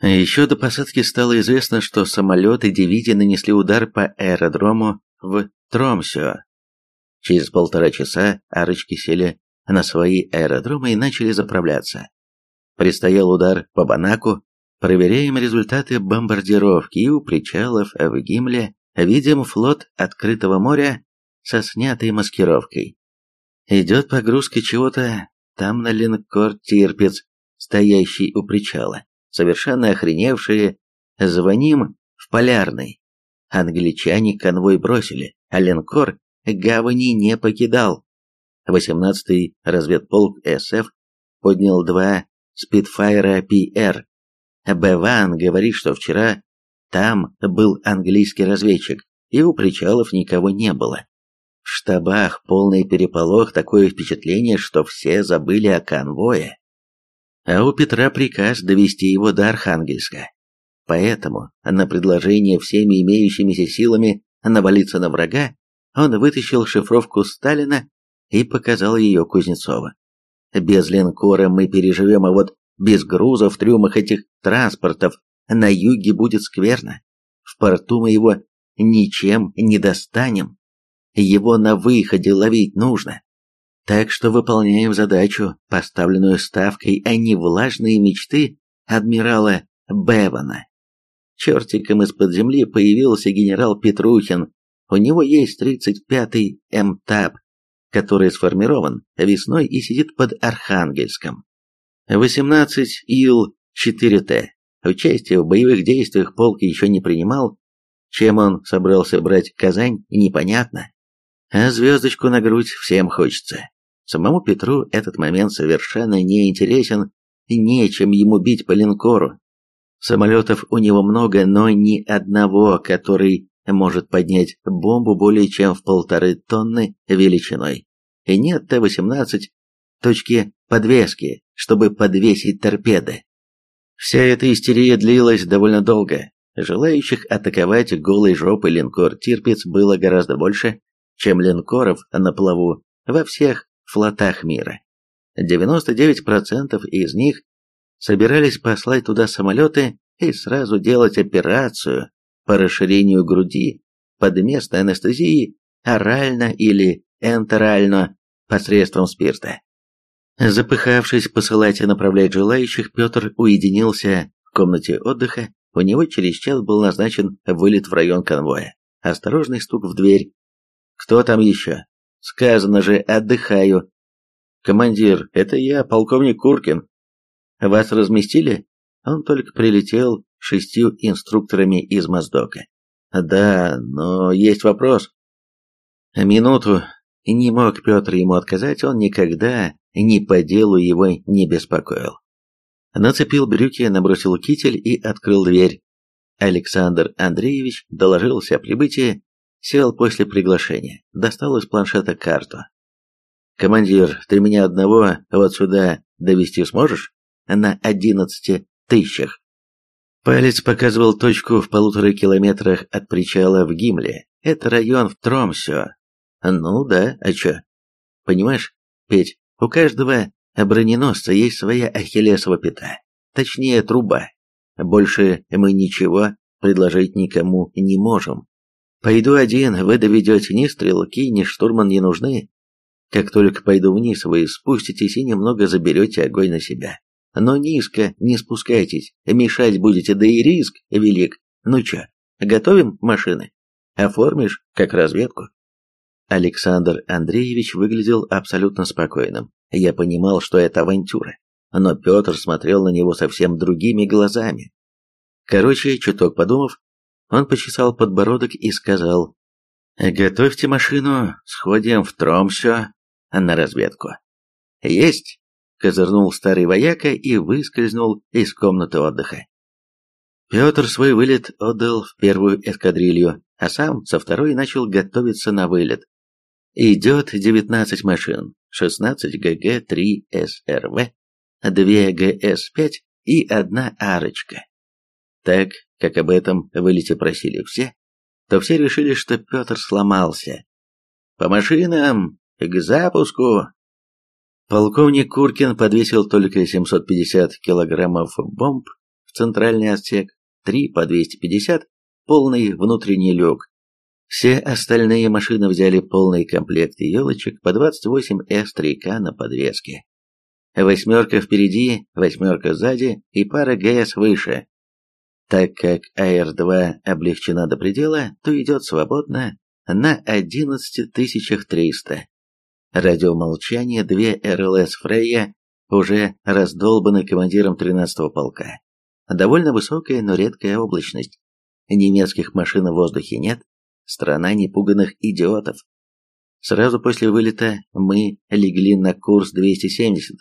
Еще до посадки стало известно, что самолеты дивизии нанесли удар по аэродрому в Тромсё. Через полтора часа арочки сели на свои аэродромы и начали заправляться. Предстоял удар по Банаку, проверяем результаты бомбардировки и у причалов в Гимле видим флот открытого моря со снятой маскировкой. Идет погрузка чего-то там на линкор Тирпец, стоящий у причала. Совершенно охреневшие, звоним в полярный. Англичане конвой бросили, а линкор гавани не покидал. 18-й разведполк СФ поднял два спидфайра ПР. Беван говорит, что вчера там был английский разведчик, и у причалов никого не было. В штабах полный переполох, такое впечатление, что все забыли о конвое. А у Петра приказ довести его до Архангельска. Поэтому на предложение всеми имеющимися силами навалиться на врага, он вытащил шифровку Сталина и показал ее Кузнецову. Без линкора мы переживем, а вот без грузов в трюмах этих транспортов на юге будет скверно. В порту мы его ничем не достанем. Его на выходе ловить нужно. Так что выполняем задачу, поставленную ставкой, а не влажные мечты адмирала Бевана. Чертиком из-под земли появился генерал Петрухин. У него есть 35-й МТАП, который сформирован весной и сидит под Архангельском. 18 Ил-4Т. Участие в боевых действиях полк еще не принимал. Чем он собрался брать Казань, непонятно. А звездочку на грудь всем хочется. Самому Петру этот момент совершенно не интересен, нечем ему бить по линкору. Самолетов у него много, но ни одного, который может поднять бомбу более чем в полторы тонны величиной. И нет Т-18 точки подвески, чтобы подвесить торпеды. Вся эта истерия длилась довольно долго. Желающих атаковать голой жопой линкор Тирпиц было гораздо больше, чем линкоров на плаву во всех флотах мира. 99% из них собирались послать туда самолеты и сразу делать операцию по расширению груди под место анестезии орально или энтерально посредством спирта. Запыхавшись посылать и направлять желающих, Петр уединился в комнате отдыха. У него через час был назначен вылет в район конвоя. Осторожный стук в дверь. «Кто там еще?» «Сказано же, отдыхаю». «Командир, это я, полковник Куркин». «Вас разместили?» Он только прилетел шестью инструкторами из Моздока. «Да, но есть вопрос». «Минуту». Не мог Петр ему отказать, он никогда ни по делу его не беспокоил. Нацепил брюки, набросил китель и открыл дверь. Александр Андреевич доложился о прибытии, сел после приглашения, достал из планшета карту. «Командир, ты меня одного вот сюда довести сможешь? На одиннадцати тысячах?» Палец показывал точку в полутора километрах от причала в Гимле. Это район в Тромсё. Ну да, а чё? Понимаешь, Петь, у каждого броненосца есть своя ахиллесова пята, точнее труба. Больше мы ничего предложить никому не можем. Пойду один, вы доведете, ни стрелки, ни штурман не нужны. Как только пойду вниз, вы спуститесь и немного заберете огонь на себя. Но низко не спускайтесь, мешать будете, да и риск велик. Ну чё, готовим машины? Оформишь, как разведку? Александр Андреевич выглядел абсолютно спокойным. Я понимал, что это авантюра, но Петр смотрел на него совсем другими глазами. Короче, чуток подумав, он почесал подбородок и сказал, «Готовьте машину, сходим в Тромсё на разведку». «Есть!» — козырнул старый вояка и выскользнул из комнаты отдыха. Петр свой вылет отдал в первую эскадрилью, а сам со второй начал готовиться на вылет. Идет 19 машин, 16 ГГ-3 СРВ, 2 ГС-5 и одна арочка. Так как об этом вылете просили все, то все решили, что Петр сломался. «По машинам! К запуску!» Полковник Куркин подвесил только 750 килограммов бомб центральный отсек, три по 250, полный внутренний люк. Все остальные машины взяли полный комплект елочек по 28 С3К на подвеске. Восьмерка впереди, восьмерка сзади и пара ГС выше. Так как АР-2 облегчена до предела, то идет свободно на 11300. Радиомолчание две РЛС Фрейя уже раздолбаны командиром 13-го полка. Довольно высокая, но редкая облачность. Немецких машин в воздухе нет. Страна непуганных идиотов. Сразу после вылета мы легли на курс 270.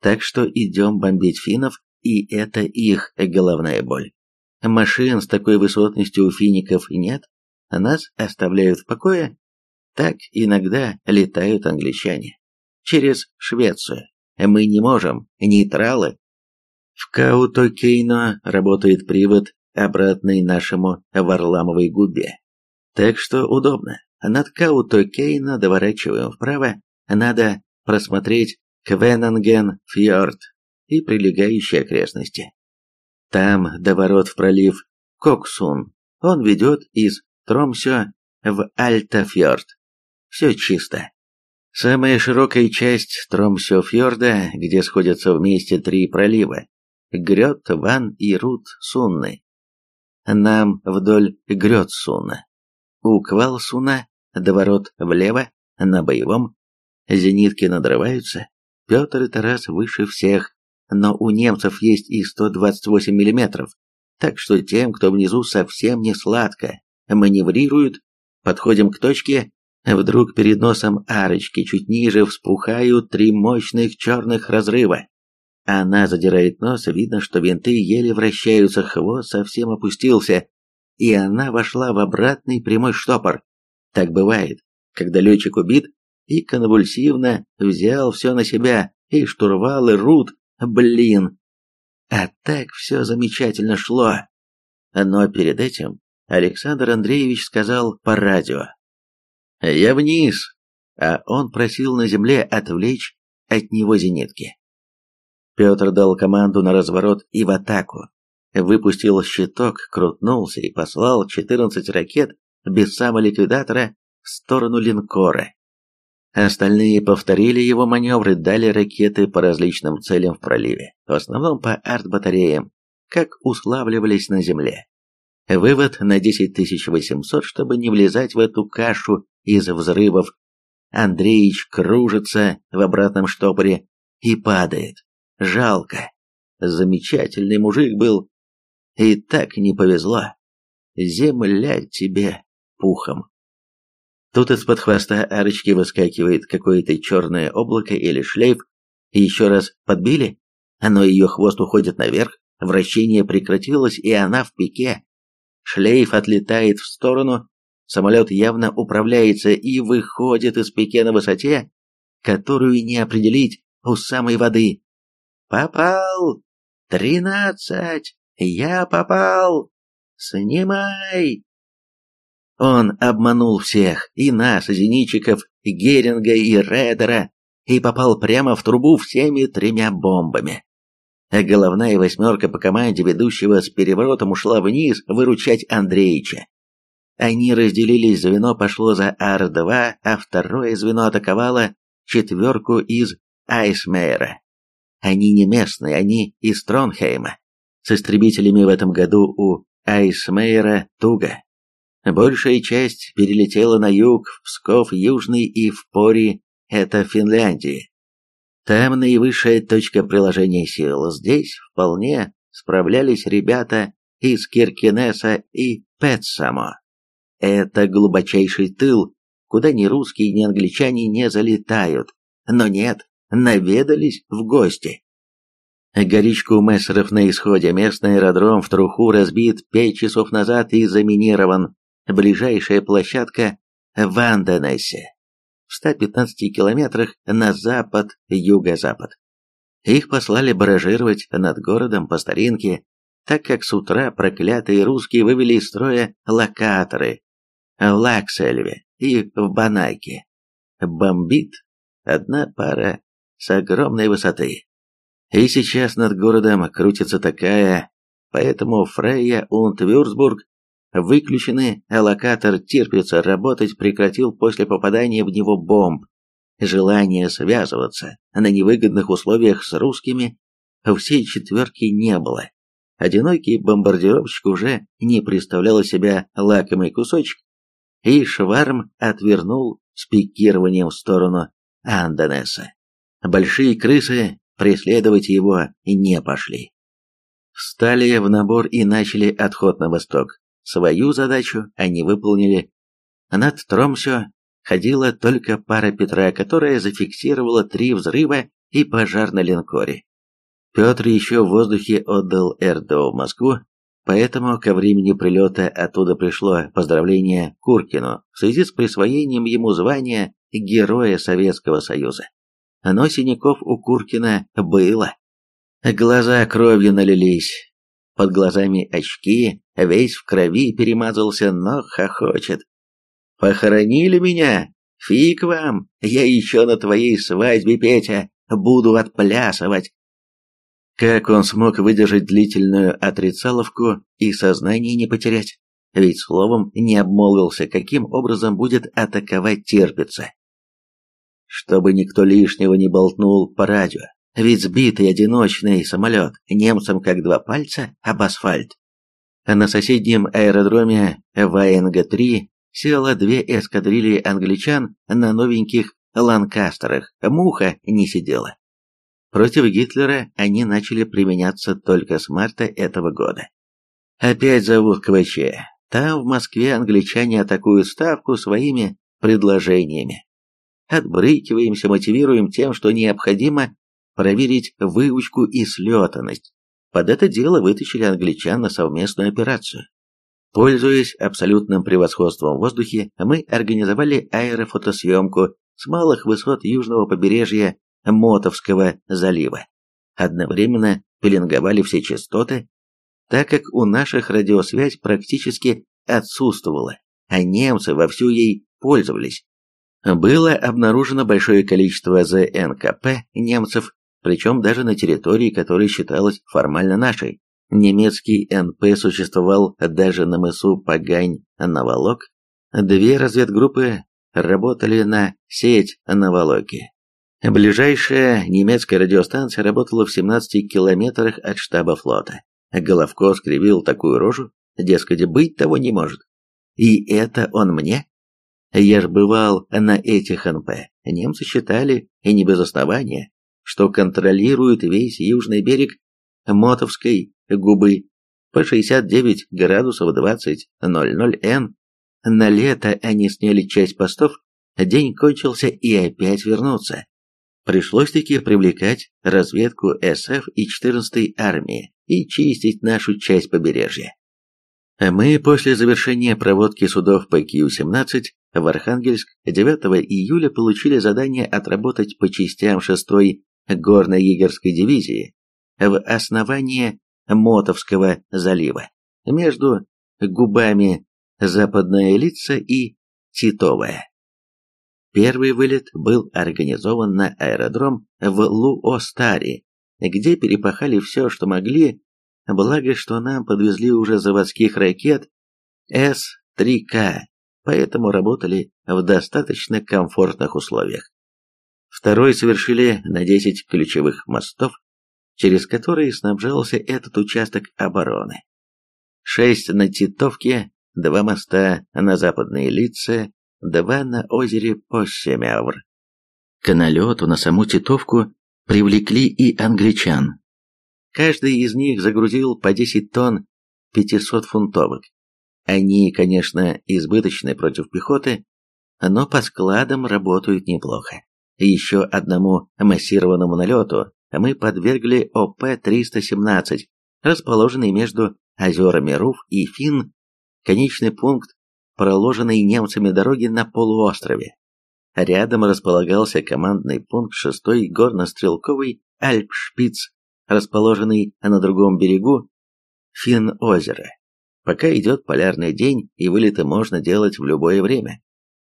Так что идем бомбить финнов, и это их головная боль. Машин с такой высотностью у фиников нет, нас оставляют в покое. Так иногда летают англичане. Через Швецию. Мы не можем, нейтралы. В Каутокейно работает привод, обратный нашему Варламовой губе. Так что удобно. Над Каутокейно доворачиваем вправо. Надо просмотреть Квенанген фьорд и прилегающие окрестности. Там до ворот в пролив Коксун. Он ведет из Тромсё в Альтафьорд. Все чисто. Самая широкая часть Тромсё-фьорда, где сходятся вместе три пролива – Грёт, Ван и Рут Сунны. Нам вдоль Грёт Сунна. У Квалсуна до ворот влево, на боевом. Зенитки надрываются. Петр и Тарас выше всех, но у немцев есть и 128 мм, так что тем, кто внизу, совсем не сладко. Маневрируют, подходим к точке, вдруг перед носом арочки чуть ниже вспухают три мощных черных разрыва. Она задирает нос, видно, что винты еле вращаются, хвост совсем опустился, и она вошла в обратный прямой штопор. Так бывает, когда летчик убит и конвульсивно взял все на себя, и штурвал, и рут, Блин! А так все замечательно шло. Но перед этим Александр Андреевич сказал по радио. «Я вниз!» А он просил на земле отвлечь от него зенитки. Петр дал команду на разворот и в атаку. Выпустил щиток, крутнулся и послал 14 ракет без самоликвидатора в сторону линкора. Остальные повторили его маневры, дали ракеты по различным целям в проливе, в основном по арт-батареям, как уславливались на земле. Вывод на 10800, чтобы не влезать в эту кашу из взрывов. Андреич кружится в обратном штопоре и падает. Жалко. Замечательный мужик был. И так не повезло. Земля тебе пухом. Тут из-под хвоста арочки выскакивает какое-то черное облако или шлейф. И еще раз подбили, но ее хвост уходит наверх, вращение прекратилось, и она в пике. Шлейф отлетает в сторону, самолет явно управляется и выходит из пике на высоте, которую не определить у самой воды. «Попал! Тринадцать! Я попал! Снимай!» Он обманул всех, и нас, зенитчиков, Геринга и Редера, и попал прямо в трубу всеми тремя бомбами. А головная восьмерка по команде ведущего с переворотом ушла вниз выручать Андреича. Они разделились, звено пошло за Ар-2, а второе звено атаковало четверку из Айсмейра. Они не местные, они из Тронхейма. С истребителями в этом году у Айсмейра туго. Большая часть перелетела на юг, в Псков Южный и в Пори, это Финляндия. Там наивысшая точка приложения сил. Здесь вполне справлялись ребята из Киркинеса и Петсамо. Это глубочайший тыл, куда ни русские, ни англичане не залетают. Но нет, наведались в гости. Горичка мессеров на исходе. Местный аэродром в труху разбит пять часов назад и заминирован. Ближайшая площадка в Анденесе, в 115 километрах на запад-юго-запад. Их послали баражировать над городом по старинке, так как с утра проклятые русские вывели из строя локаторы в Лаксельве и в Банайке. Бомбит одна пара с огромной высоты. И сейчас над городом крутится такая поэтому Фрейя und Вюрцбург выключены, а локатор терпится работать прекратил после попадания в него бомб. Желания связываться на невыгодных условиях с русскими всей четверки не было. Одинокий бомбардировщик уже не представлял себя лакомый кусочек, и Шварм отвернул с пикированием в сторону Анденеса. Большие крысы преследовать его не пошли. Встали в набор и начали отход на восток. Свою задачу они выполнили. Над Тромсё ходила только пара Петра, которая зафиксировала три взрыва и пожар на линкоре. Петр еще в воздухе отдал РДО в Москву, поэтому ко времени прилета оттуда пришло поздравление Куркину в связи с присвоением ему звания Героя Советского Союза. Но синяков у Куркина было. Глаза кровью налились, под глазами очки, весь в крови перемазался, но хохочет. «Похоронили меня? Фиг вам! Я еще на твоей свадьбе, Петя, буду отплясывать!» Как он смог выдержать длительную отрицаловку и сознание не потерять? Ведь словом не обмолвился, каким образом будет атаковать терпится. Чтобы никто лишнего не болтнул по радио, ведь сбитый одиночный самолет немцам как два пальца об асфальт. На соседнем аэродроме ВНГ-3 село две эскадрильи англичан на новеньких ланкастерах, муха не сидела. Против Гитлера они начали применяться только с марта этого года. Опять зовут КВЧ. Там в Москве англичане атакуют ставку своими предложениями. Отбрыкиваемся, мотивируем тем, что необходимо проверить выучку и слетанность. Под это дело вытащили англичан на совместную операцию. Пользуясь абсолютным превосходством в воздухе, мы организовали аэрофотосъемку с малых высот южного побережья Мотовского залива. Одновременно пеленговали все частоты, так как у наших радиосвязь практически отсутствовала, а немцы вовсю ей пользовались. Было обнаружено большое количество ЗНКП немцев, причем даже на территории, которая считалась формально нашей. Немецкий НП существовал даже на мысу Пагань-Наволок. Две разведгруппы работали на сеть Наволоки. Ближайшая немецкая радиостанция работала в 17 километрах от штаба флота. Головко скривил такую рожу, дескать, быть того не может. И это он мне? Я ж бывал на этих НП. Немцы считали, и не без основания, что контролируют весь южный берег Мотовской губы по 69 градусов 20.00 Н. На лето они сняли часть постов, день кончился и опять вернуться. Пришлось-таки привлекать разведку СФ и 14-й армии и чистить нашу часть побережья. Мы после завершения проводки судов по Q-17 в Архангельск 9 июля получили задание отработать по частям 6-й горно-егерской дивизии в основании Мотовского залива между губами Западная Лица и Титовая. Первый вылет был организован на аэродром в Луостаре, где перепахали все, что могли, благо, что нам подвезли уже заводских ракет С-3К, поэтому работали в достаточно комфортных условиях. Второй совершили на 10 ключевых мостов, через которые снабжался этот участок обороны. Шесть на Титовке, два моста на западные лица два на озере Поссемявр. К налету на саму Титовку привлекли и англичан. Каждый из них загрузил по 10 тонн 500-фунтовок. Они, конечно, избыточны против пехоты, но по складам работают неплохо. Еще одному массированному налету мы подвергли ОП-317, расположенный между озерами Руф и Фин, конечный пункт проложенной немцами дороги на полуострове. Рядом располагался командный пункт 6-й горнострелковый Альпшпиц, расположенный на другом берегу Фин-озера. Пока идет полярный день, и вылеты можно делать в любое время.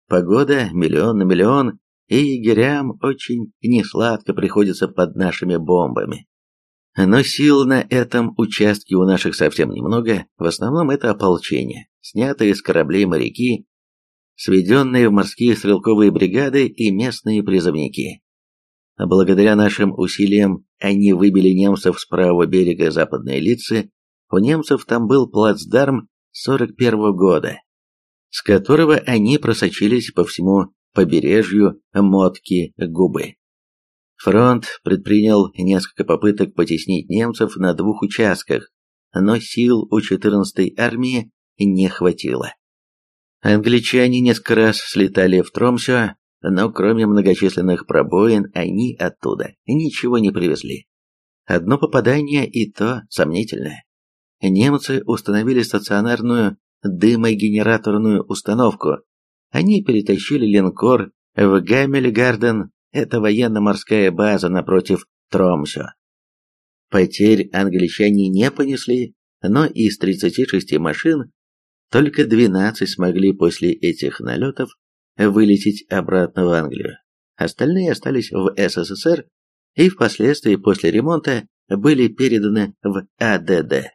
Погода миллион на миллион, и егерям очень несладко приходится под нашими бомбами. Но сил на этом участке у наших совсем немного, в основном это ополчение, снятые с кораблей моряки, сведенные в морские стрелковые бригады и местные призывники. Благодаря нашим усилиям они выбили немцев с правого берега западной Лицы, у немцев там был плацдарм 41 -го года, с которого они просочились по всему побережью Мотки Губы. Фронт предпринял несколько попыток потеснить немцев на двух участках, но сил у 14-й армии не хватило. Англичане несколько раз слетали в Тромсё, но кроме многочисленных пробоин они оттуда ничего не привезли. Одно попадание и то сомнительное. Немцы установили стационарную дымогенераторную установку. Они перетащили линкор в Гаммельгарден, это военно-морская база напротив Тромсё. Потерь англичане не понесли, но из 36 машин только 12 смогли после этих налетов вылететь обратно в Англию. Остальные остались в СССР и впоследствии после ремонта были переданы в АДД.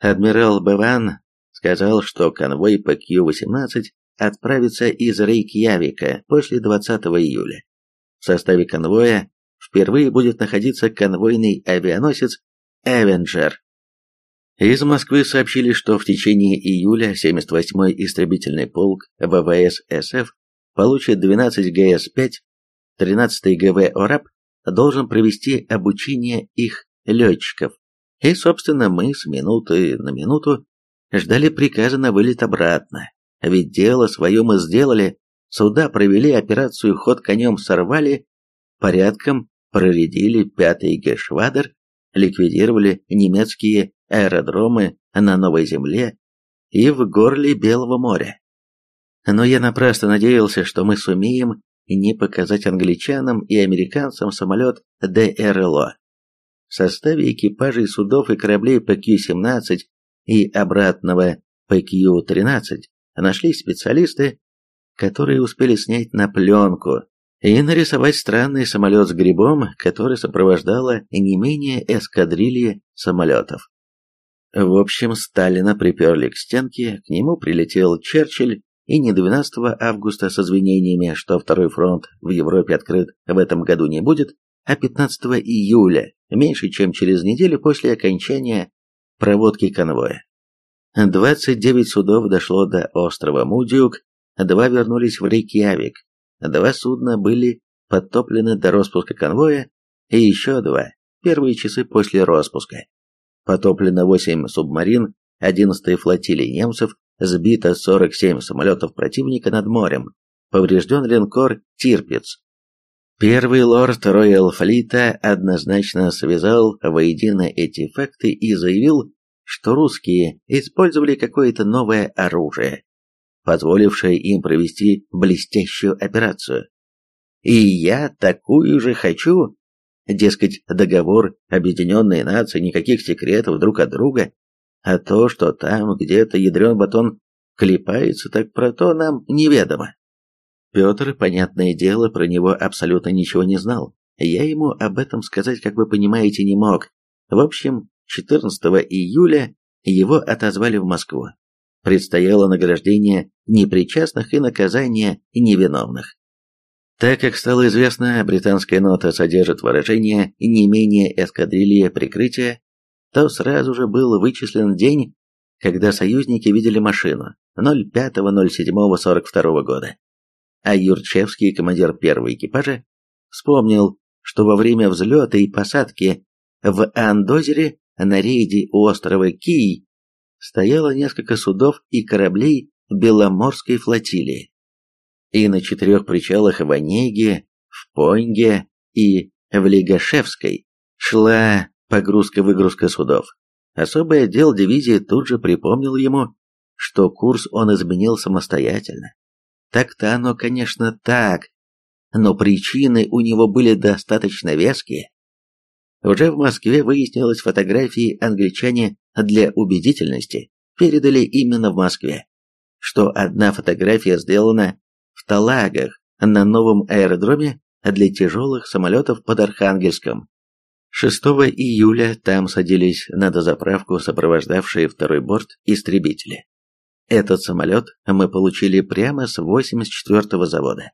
Адмирал Беван сказал, что конвой по Q-18 отправится из Рейкьявика после 20 июля. В составе конвоя впервые будет находиться конвойный авианосец «Эвенджер», из Москвы сообщили, что в течение июля 78-й истребительный полк ВВС СФ получит 12 ГС-5, 13-й ГВ «Ораб» должен провести обучение их летчиков. И, собственно, мы с минуты на минуту ждали приказа на вылет обратно. Ведь дело свое мы сделали, суда провели операцию «Ход конем» сорвали, порядком проредили пятый Гешвадер, ликвидировали немецкие аэродромы на Новой Земле и в горле Белого моря. Но я напрасно надеялся, что мы сумеем не показать англичанам и американцам самолет ДРЛО. В составе экипажей судов и кораблей ПК-17 и обратного ПК-13 нашлись специалисты, которые успели снять на пленку и нарисовать странный самолет с грибом, который сопровождала не менее эскадрильи самолетов. В общем, Сталина приперли к стенке, к нему прилетел Черчилль, и не 12 августа с извинениями, что второй фронт в Европе открыт в этом году не будет, а 15 июля, меньше чем через неделю после окончания проводки конвоя. 29 судов дошло до острова Мудюк, два вернулись в Рейкьявик, два судна были подтоплены до распуска конвоя, и еще два первые часы после распуска. Потоплено 8 субмарин 11-й флотилии немцев, сбито 47 самолетов противника над морем, поврежден линкор «Тирпиц». Первый лорд Роyal Флита однозначно связал воедино эти факты и заявил, что русские использовали какое-то новое оружие, позволившее им провести блестящую операцию. И я такую же хочу, Дескать, договор Объединенные Нации, никаких секретов друг от друга, а то, что там где-то ядрен батон клепается, так про то нам неведомо. Петр, понятное дело, про него абсолютно ничего не знал. Я ему об этом сказать, как вы понимаете, не мог. В общем, 14 июля его отозвали в Москву. Предстояло награждение непричастных и наказание невиновных. Так как стало известно, британская нота содержит выражение «не менее эскадрилья прикрытия», то сразу же был вычислен день, когда союзники видели машину 05.07.42 года. А Юрчевский, командир первого экипажа, вспомнил, что во время взлета и посадки в Андозере на рейде у острова Кий стояло несколько судов и кораблей Беломорской флотилии и на четырех причалах в Онеге, в Понге и в Лигашевской шла погрузка-выгрузка судов. Особый отдел дивизии тут же припомнил ему, что курс он изменил самостоятельно. Так-то оно, конечно, так, но причины у него были достаточно веские. Уже в Москве выяснилось фотографии англичане для убедительности передали именно в Москве, что одна фотография сделана в Талагах на новом аэродроме для тяжелых самолетов под Архангельском, 6 июля там садились на дозаправку сопровождавшие второй борт истребители. Этот самолет мы получили прямо с 84-го завода.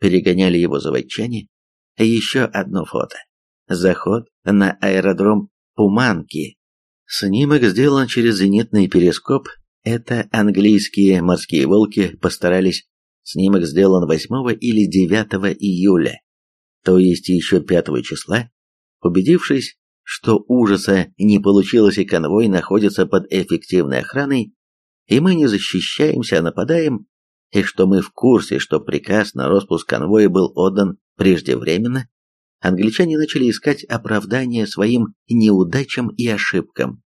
Перегоняли его заводчане. Еще одно фото. Заход на аэродром Пуманки. Снимок сделан через зенитный перископ. Это английские морские волки постарались. Снимок сделан 8 или 9 июля, то есть еще 5 числа. Убедившись, что ужаса не получилось и конвой находится под эффективной охраной, и мы не защищаемся, а нападаем, и что мы в курсе, что приказ на распуск конвоя был отдан преждевременно, англичане начали искать оправдание своим неудачам и ошибкам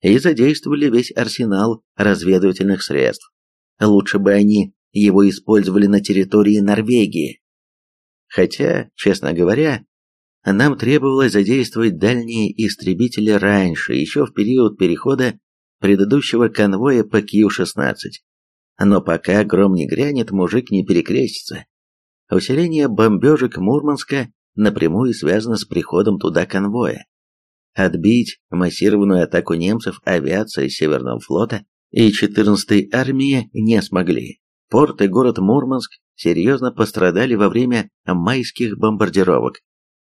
и задействовали весь арсенал разведывательных средств. Лучше бы они его использовали на территории Норвегии. Хотя, честно говоря, нам требовалось задействовать дальние истребители раньше, еще в период перехода предыдущего конвоя по Кью-16. Но пока гром не грянет, мужик не перекрестится. Усиление бомбежек Мурманска напрямую связано с приходом туда конвоя. Отбить массированную атаку немцев авиация Северного флота и 14-й армии не смогли. Порт и город Мурманск серьезно пострадали во время майских бомбардировок.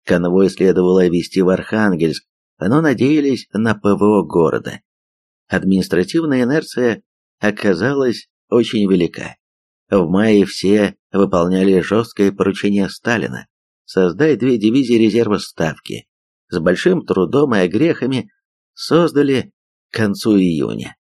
Конвой следовало вести в Архангельск, но надеялись на ПВО города. Административная инерция оказалась очень велика. В мае все выполняли жесткое поручение Сталина создать две дивизии резерва Ставки. С большим трудом и огрехами создали к концу июня.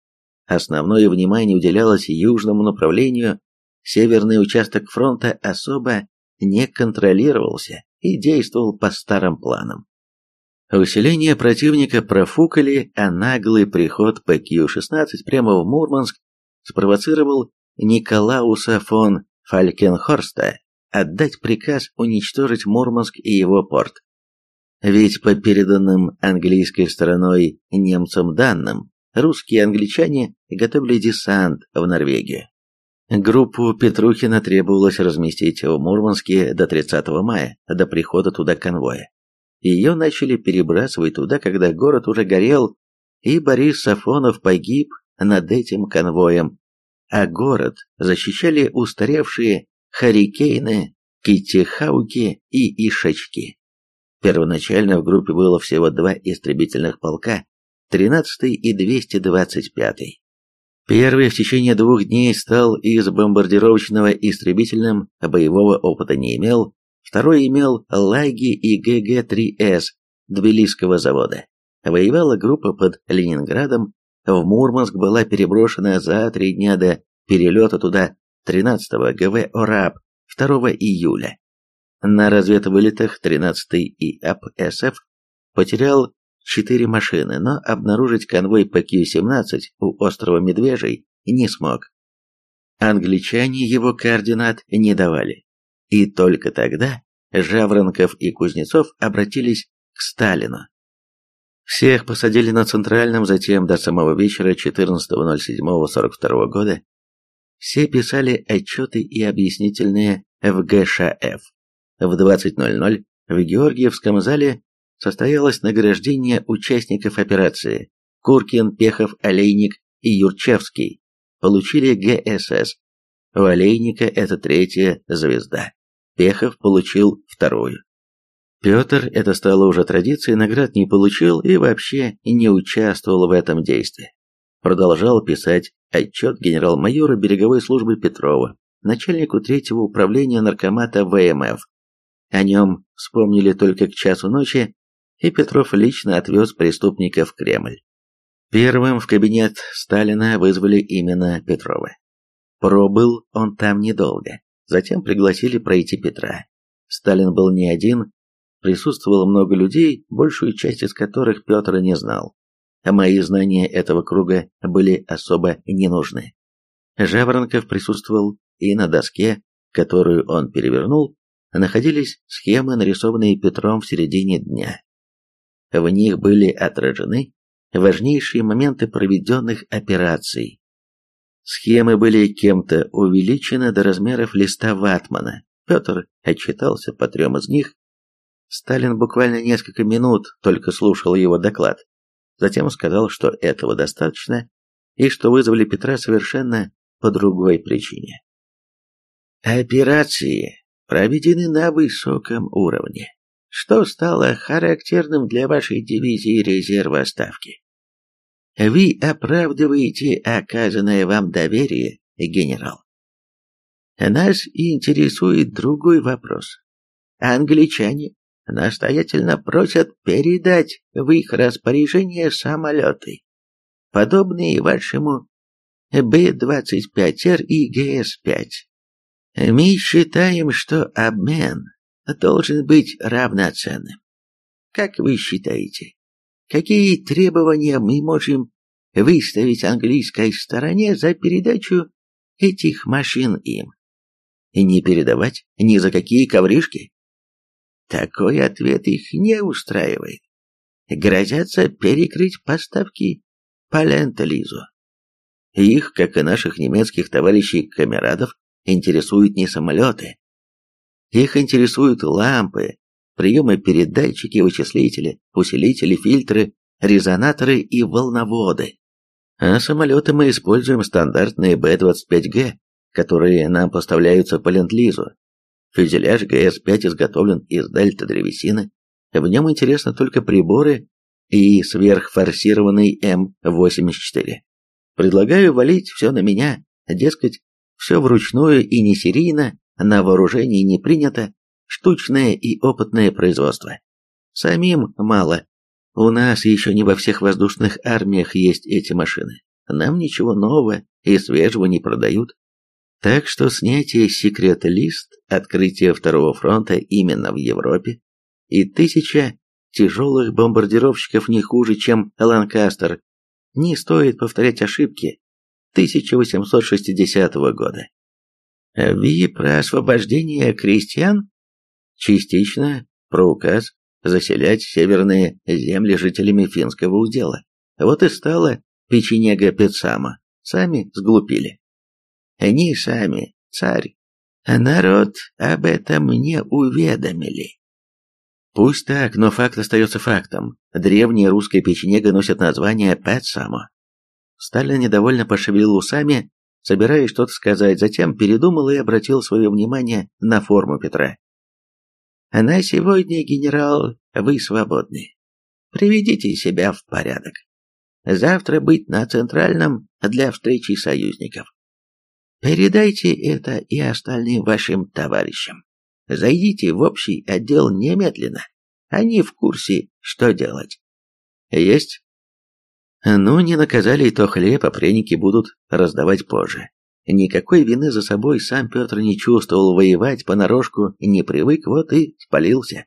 Основное внимание уделялось южному направлению, северный участок фронта особо не контролировался и действовал по старым планам. Усиление противника профукали, а наглый приход ПК-16 прямо в Мурманск спровоцировал Николауса фон Фалькенхорста отдать приказ уничтожить Мурманск и его порт. Ведь по переданным английской стороной немцам данным, русские и англичане готовили десант в Норвегию. Группу Петрухина требовалось разместить в Мурманске до 30 мая, до прихода туда конвоя. Ее начали перебрасывать туда, когда город уже горел, и Борис Сафонов погиб над этим конвоем, а город защищали устаревшие Харикейны, Китихауки и Ишачки. Первоначально в группе было всего два истребительных полка, 13 и 225. -й. Первый в течение двух дней стал из бомбардировочного истребительным, боевого опыта не имел, второй имел Лаги и ГГ-3С Тбилисского завода. Воевала группа под Ленинградом, в Мурманск была переброшена за три дня до перелета туда 13-го ГВ ОРАБ 2 июля. На разведвылетах 13-й ИАП СФ потерял четыре машины, но обнаружить конвой ПК-17 у острова Медвежий не смог. Англичане его координат не давали. И только тогда Жаворонков и Кузнецов обратились к Сталину. Всех посадили на Центральном, затем до самого вечера 14.07.42 года. Все писали отчеты и объяснительные в ГШФ. В 20.00 в Георгиевском зале состоялось награждение участников операции. Куркин, Пехов, Олейник и Юрчевский получили ГСС. У Олейника это третья звезда. Пехов получил вторую. Петр, это стало уже традицией, наград не получил и вообще не участвовал в этом действии. Продолжал писать отчет генерал-майора береговой службы Петрова, начальнику третьего управления наркомата ВМФ. О нем вспомнили только к часу ночи, и Петров лично отвез преступника в Кремль. Первым в кабинет Сталина вызвали именно Петрова. Пробыл он там недолго, затем пригласили пройти Петра. Сталин был не один, присутствовало много людей, большую часть из которых Петр не знал. А мои знания этого круга были особо не нужны. Жаворонков присутствовал и на доске, которую он перевернул, находились схемы, нарисованные Петром в середине дня. В них были отражены важнейшие моменты проведенных операций. Схемы были кем-то увеличены до размеров листа ватмана. Петр отчитался по трем из них. Сталин буквально несколько минут только слушал его доклад. Затем сказал, что этого достаточно, и что вызвали Петра совершенно по другой причине. Операции проведены на высоком уровне, что стало характерным для вашей дивизии резерва ставки. Вы оправдываете оказанное вам доверие, генерал. Нас интересует другой вопрос. Англичане настоятельно просят передать в их распоряжение самолеты, подобные вашему Б-25Р и ГС-5. Мы считаем, что обмен должен быть равноценным. Как вы считаете, какие требования мы можем выставить английской стороне за передачу этих машин им? Не передавать ни за какие ковришки? Такой ответ их не устраивает. Грозятся перекрыть поставки по Лент-Лизу. Их, как и наших немецких товарищей-камерадов, интересуют не самолеты. Их интересуют лампы, приемы передатчики, вычислители, усилители, фильтры, резонаторы и волноводы. А самолеты мы используем стандартные Б-25Г, которые нам поставляются по ленд-лизу. Фюзеляж ГС-5 изготовлен из дельта-древесины. В нем интересны только приборы и сверхфорсированный М-84. Предлагаю валить все на меня, дескать, все вручную и не серийно, на вооружении не принято, штучное и опытное производство. Самим мало. У нас еще не во всех воздушных армиях есть эти машины. Нам ничего нового и свежего не продают. Так что снятие секрет-лист, открытие второго фронта именно в Европе и тысяча тяжелых бомбардировщиков не хуже, чем Ланкастер, не стоит повторять ошибки 1860 года. Ви про освобождение крестьян? Частично про указ заселять северные земли жителями финского удела. Вот и стало печенега Пецама. Сами сглупили. Они сами, царь. А народ об этом не уведомили. Пусть так, но факт остается фактом. Древние русские печенега носят название Петсамо. Сталин недовольно пошевелил усами, собираясь что-то сказать, затем передумал и обратил свое внимание на форму Петра. «На сегодня, генерал, вы свободны. Приведите себя в порядок. Завтра быть на Центральном для встречи союзников. Передайте это и остальным вашим товарищам. Зайдите в общий отдел немедленно. Они в курсе, что делать. Есть? Ну, не наказали, то хлеб, а пряники будут раздавать позже. Никакой вины за собой сам Петр не чувствовал, воевать понарошку не привык, вот и спалился.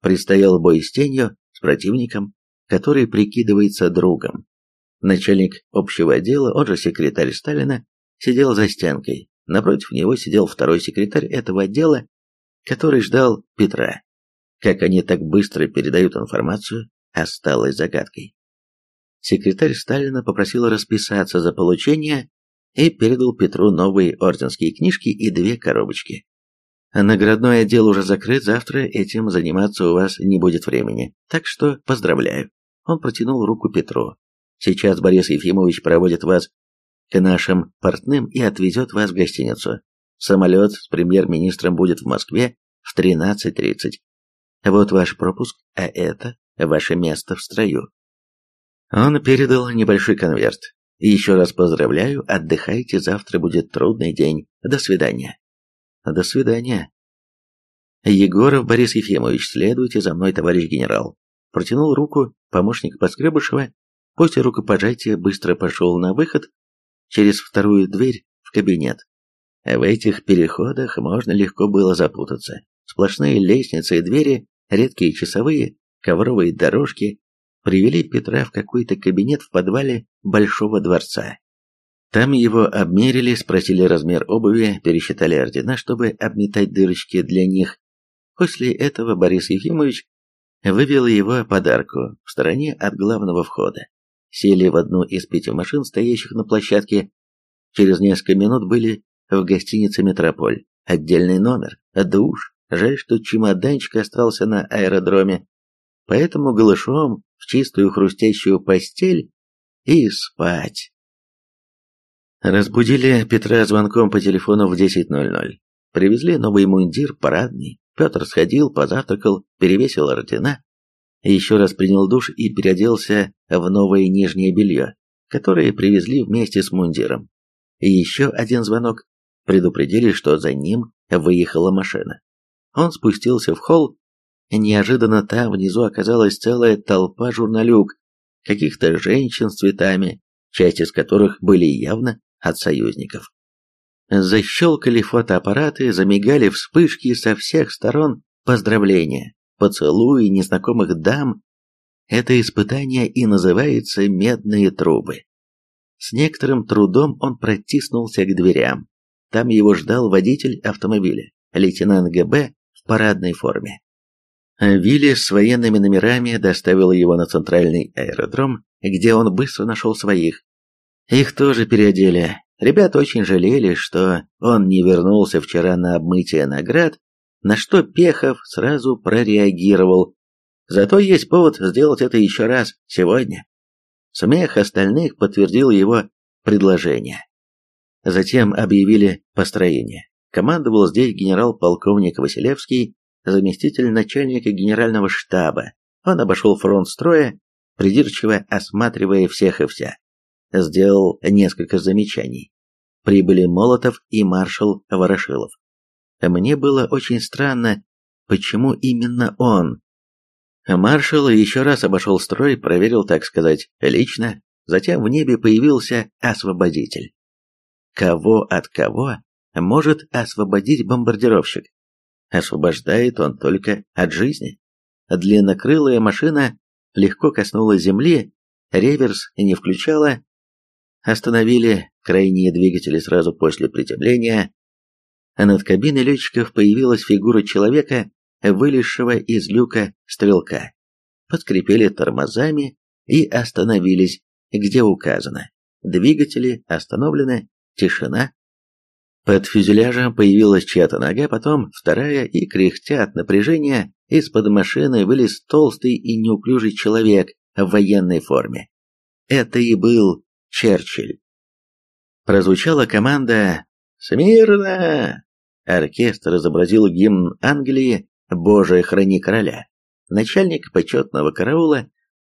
Предстоял бой с тенью, с противником, который прикидывается другом. Начальник общего отдела, он же секретарь Сталина, сидел за стенкой. Напротив него сидел второй секретарь этого отдела, который ждал Петра. Как они так быстро передают информацию, осталось загадкой секретарь Сталина попросил расписаться за получение и передал Петру новые орденские книжки и две коробочки. Наградной отдел уже закрыт, завтра этим заниматься у вас не будет времени, так что поздравляю. Он протянул руку Петру. Сейчас Борис Ефимович проводит вас к нашим портным и отвезет вас в гостиницу. Самолет с премьер-министром будет в Москве в 13.30. Вот ваш пропуск, а это ваше место в строю. Он передал небольшой конверт. Еще раз поздравляю, отдыхайте, завтра будет трудный день. До свидания. До свидания. Егоров Борис Ефимович, следуйте за мной, товарищ генерал. Протянул руку помощник Поскребышева, после рукопожатия быстро пошел на выход через вторую дверь в кабинет. В этих переходах можно легко было запутаться. Сплошные лестницы и двери, редкие часовые, ковровые дорожки, привели Петра в какой-то кабинет в подвале Большого дворца. Там его обмерили, спросили размер обуви, пересчитали ордена, чтобы обметать дырочки для них. После этого Борис Ефимович вывел его подарку в стороне от главного входа. Сели в одну из пяти машин, стоящих на площадке. Через несколько минут были в гостинице «Метрополь». Отдельный номер, душ, Жаль, что чемоданчик остался на аэродроме. Поэтому голышом в чистую хрустящую постель и спать. Разбудили Петра звонком по телефону в 10.00. Привезли новый мундир, парадный. Петр сходил, позавтракал, перевесил ордена, еще раз принял душ и переоделся в новое нижнее белье, которое привезли вместе с мундиром. И еще один звонок. Предупредили, что за ним выехала машина. Он спустился в холл. Неожиданно там внизу оказалась целая толпа журналюк, каких-то женщин с цветами, часть из которых были явно от союзников. Защелкали фотоаппараты, замигали вспышки со всех сторон поздравления, поцелуи незнакомых дам. Это испытание и называется «медные трубы». С некоторым трудом он протиснулся к дверям. Там его ждал водитель автомобиля, лейтенант ГБ в парадной форме. Вилли с военными номерами доставил его на центральный аэродром, где он быстро нашел своих. Их тоже переодели, Ребята очень жалели, что он не вернулся вчера на обмытие наград, на что Пехов сразу прореагировал. Зато есть повод сделать это еще раз сегодня. Смех остальных подтвердил его предложение. Затем объявили построение. Командовал здесь генерал-полковник Василевский, заместитель начальника генерального штаба. Он обошел фронт строя, придирчиво осматривая всех и вся сделал несколько замечаний. Прибыли Молотов и маршал Ворошилов. Мне было очень странно, почему именно он. Маршал еще раз обошел строй, проверил, так сказать, лично, затем в небе появился освободитель. Кого от кого может освободить бомбардировщик? Освобождает он только от жизни. Длиннокрылая машина легко коснулась земли, реверс не включала, Остановили крайние двигатели сразу после приземления, над кабиной летчиков появилась фигура человека, вылезшего из люка стрелка. Подкрепили тормозами и остановились, где указано. Двигатели остановлены, тишина. Под фюзеляжем появилась чья-то нога, потом вторая, и, кряхтя от напряжения, из-под машины вылез толстый и неуклюжий человек в военной форме. Это и был Черчилль. Прозвучала команда «Смирно!». Оркестр изобразил гимн Англии «Боже, храни короля». Начальник почетного караула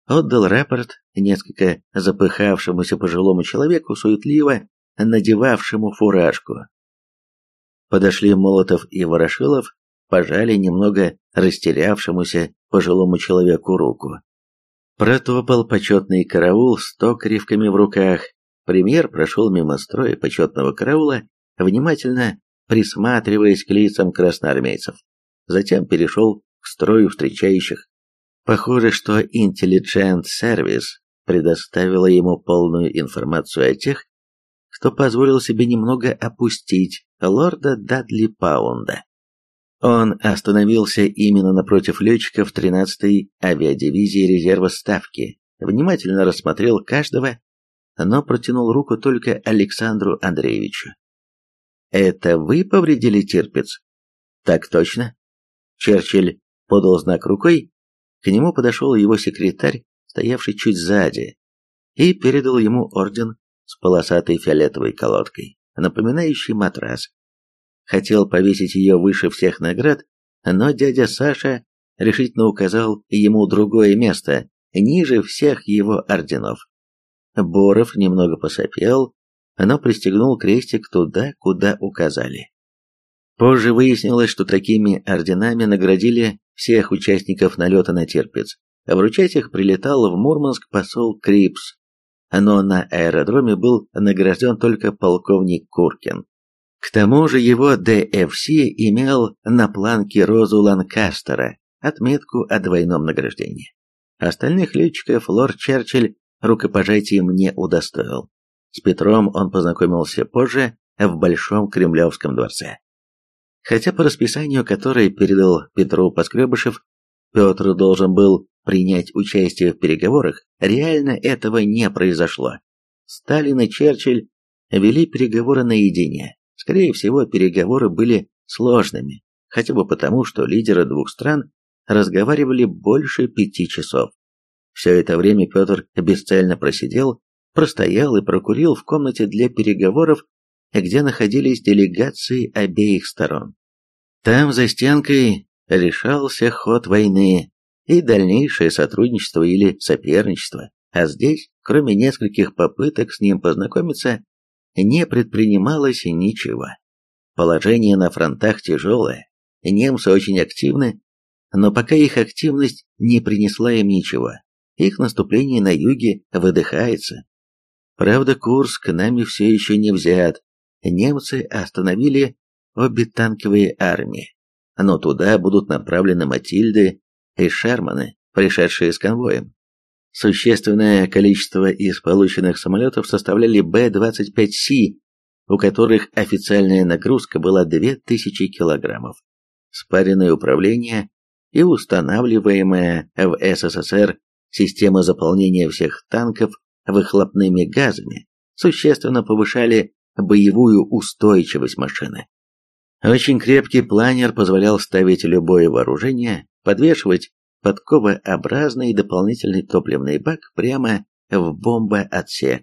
отдал рапорт несколько запыхавшемуся пожилому человеку, суетливо надевавшему фуражку. Подошли Молотов и Ворошилов, пожали немного растерявшемуся пожилому человеку руку. Протопал почетный караул с токаревками в руках. Премьер прошел мимо строя почетного караула, внимательно присматриваясь к лицам красноармейцев. Затем перешел к строю встречающих. Похоже, что Intelligent Service предоставила ему полную информацию о тех, кто позволил себе немного опустить лорда Дадли Паунда. Он остановился именно напротив летчиков 13-й авиадивизии резерва Ставки, внимательно рассмотрел каждого, но протянул руку только Александру Андреевичу. «Это вы повредили Тирпиц?» «Так точно». Черчилль подал знак рукой, к нему подошел его секретарь, стоявший чуть сзади, и передал ему орден с полосатой фиолетовой колодкой, напоминающий матрас хотел повесить ее выше всех наград, но дядя Саша решительно указал ему другое место, ниже всех его орденов. Боров немного посопел, но пристегнул крестик туда, куда указали. Позже выяснилось, что такими орденами наградили всех участников налета на Терпец. Вручать их прилетал в Мурманск посол Крипс, но на аэродроме был награжден только полковник Куркин. К тому же его ДФС имел на планке розу Ланкастера, отметку о двойном награждении. Остальных летчиков лорд Черчилль рукопожатием не удостоил. С Петром он познакомился позже в Большом Кремлевском дворце. Хотя по расписанию, которое передал Петру Поскребышев, Петр должен был принять участие в переговорах, реально этого не произошло. Сталин и Черчилль вели переговоры наедине, Скорее всего, переговоры были сложными, хотя бы потому, что лидеры двух стран разговаривали больше пяти часов. Все это время Петр бесцельно просидел, простоял и прокурил в комнате для переговоров, где находились делегации обеих сторон. Там, за стенкой, решался ход войны и дальнейшее сотрудничество или соперничество, а здесь, кроме нескольких попыток с ним познакомиться, не предпринималось ничего. Положение на фронтах тяжелое, немцы очень активны, но пока их активность не принесла им ничего, их наступление на юге выдыхается. Правда, Курск нами все еще не взят, немцы остановили обе танковые армии, но туда будут направлены Матильды и Шерманы, пришедшие с конвоем. Существенное количество из полученных самолетов составляли Б-25С, у которых официальная нагрузка была 2000 килограммов. Спаренное управление и устанавливаемая в СССР система заполнения всех танков выхлопными газами существенно повышали боевую устойчивость машины. Очень крепкий планер позволял ставить любое вооружение, подвешивать подковообразный дополнительный топливный бак прямо в бомбоотсек.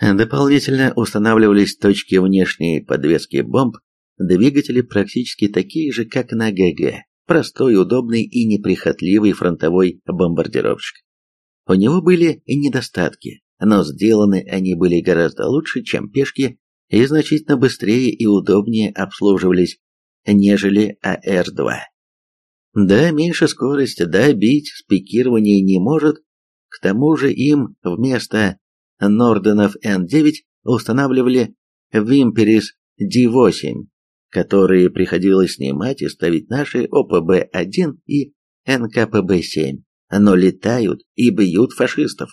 Дополнительно устанавливались точки внешней подвески бомб, двигатели практически такие же, как на ГГ, простой, удобный и неприхотливый фронтовой бомбардировщик. У него были и недостатки, но сделаны они были гораздо лучше, чем пешки, и значительно быстрее и удобнее обслуживались, нежели АР-2. Да, меньше скорость, да, бить с пикирования не может, к тому же им вместо Норденов Н-9 устанавливали Вимперис Д-8, которые приходилось снимать и ставить наши ОПБ-1 и НКПБ-7, но летают и бьют фашистов.